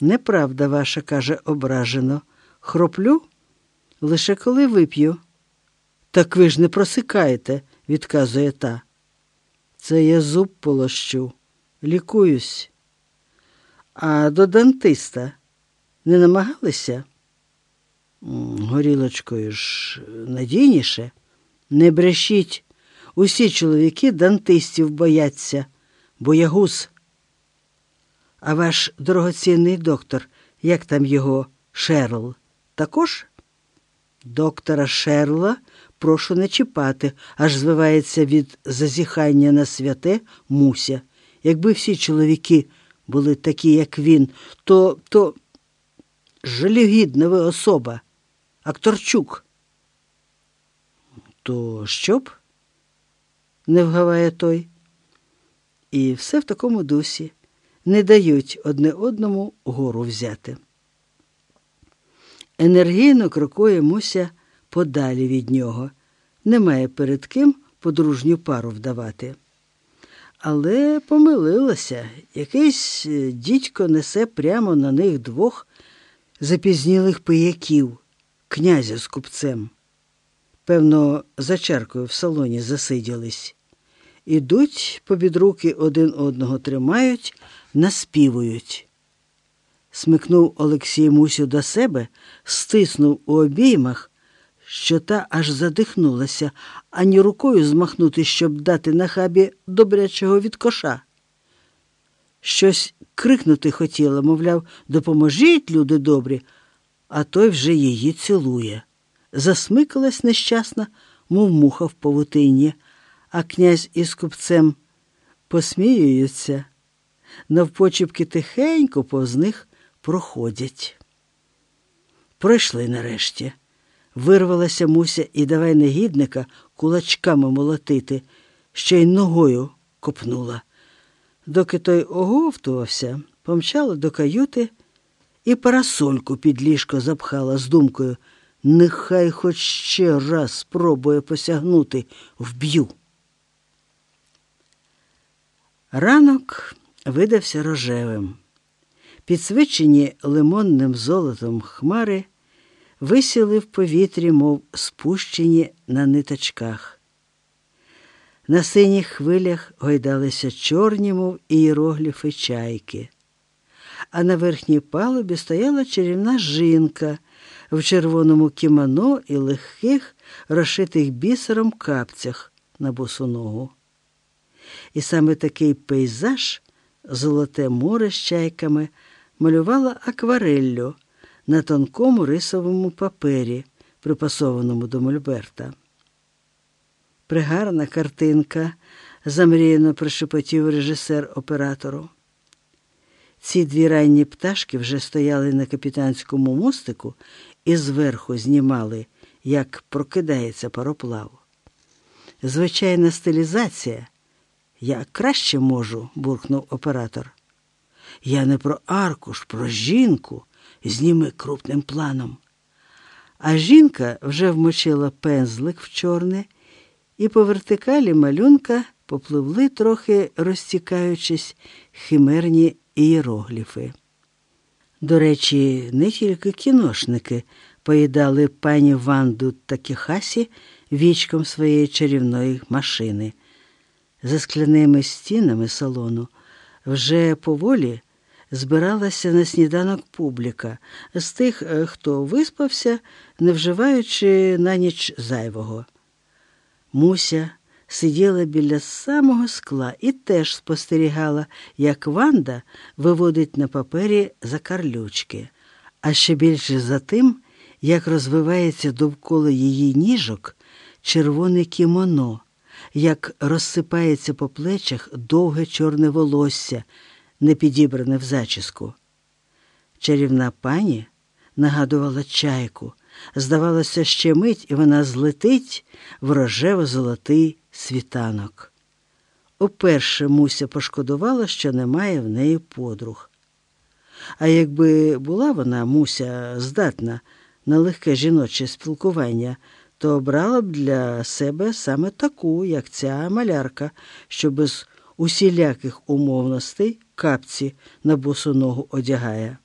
Неправда ваша, каже ображено. Хроплю лише коли вип'ю. Так ви ж не просикаєте, відказує та. Це я зуб полощу, лікуюсь. А до дантиста не намагалися? Горілочкою ж надійніше. Не брешіть. Усі чоловіки дантистів бояться, боягуз. А ваш дорогоцінний доктор, як там його Шерл, також? Доктора Шерла прошу не чіпати, аж звивається від зазіхання на святе Муся. Якби всі чоловіки були такі, як він, то то жалюгідна ви особа, акторчук. То що б? не вгаває той. І все в такому дусі не дають одне одному гору взяти. Енергійно крокує Муся подалі від нього, немає перед ким подружню пару вдавати. Але помилилася, якийсь е, дідько несе прямо на них двох запізнілих пияків, князя з купцем. Певно, за чаркою в салоні засиділись. Ідуть побід руки один одного тримають, наспівують. Смикнув Олексій Мусю до себе, стиснув у обіймах, що та аж задихнулася, ані рукою змахнути, щоб дати на хабі добрячого від коша. Щось крикнути хотіла, мовляв, допоможіть, люди добрі, а той вже її цілує. Засмикалась нещасна, мов муха в павутині, а князь із купцем посміюються, навпочіпки тихенько повз них проходять. Пройшли нарешті. Вирвалася Муся і давай негідника кулачками молотити, ще й ногою копнула. Доки той оговтувався, помчала до каюти і парасольку під ліжко запхала з думкою нехай хоч ще раз спробує посягнути вб'ю. Ранок видався рожевим. Підсвічені лимонним золотом хмари висіли в повітрі, мов спущені на ниточках. На синіх хвилях гойдалися чорні, мов ієрогліфи чайки, а на верхній палубі стояла чарівна жінка в червоному кімоно і легких, розшитих бісером капцях на босу ногу. І саме такий пейзаж, золоте море з чайками, малювала аквареллю на тонкому рисовому папері, припасованому до Мольберта. Пригарна картинка, замріяно пришепотів режисер оператору. Ці дві ранні пташки вже стояли на капітанському мостику і зверху знімали, як прокидається пароплав. Звичайна стилізація. Я краще можу, буркнув оператор. Я не про аркуш, про жінку, зніми крупним планом. А жінка вже вмочила пензлик в чорне, і по вертикалі малюнка попливли трохи розтікаючись химерні ієрогліфи. До речі, не тільки кіношники поїдали пані Ванду Такіхасі вічком своєї чарівної машини. За скляними стінами салону вже поволі збиралася на сніданок публіка з тих, е, хто виспався, не вживаючи на ніч зайвого. Муся сиділа біля самого скла і теж спостерігала, як Ванда виводить на папері закарлючки, а ще більше за тим, як розвивається довкола її ніжок червоне кімоно, як розсипається по плечах довге чорне волосся, не підібране в зачіску. Чарівна пані нагадувала чайку. Здавалося, ще мить, і вона злетить в рожево-золотий світанок. Уперше Муся пошкодувала, що немає в неї подруг. А якби була вона, Муся, здатна на легке жіноче спілкування, то обрала б для себе саме таку, як ця малярка, що без усіляких умовностей капці на босу ногу одягає.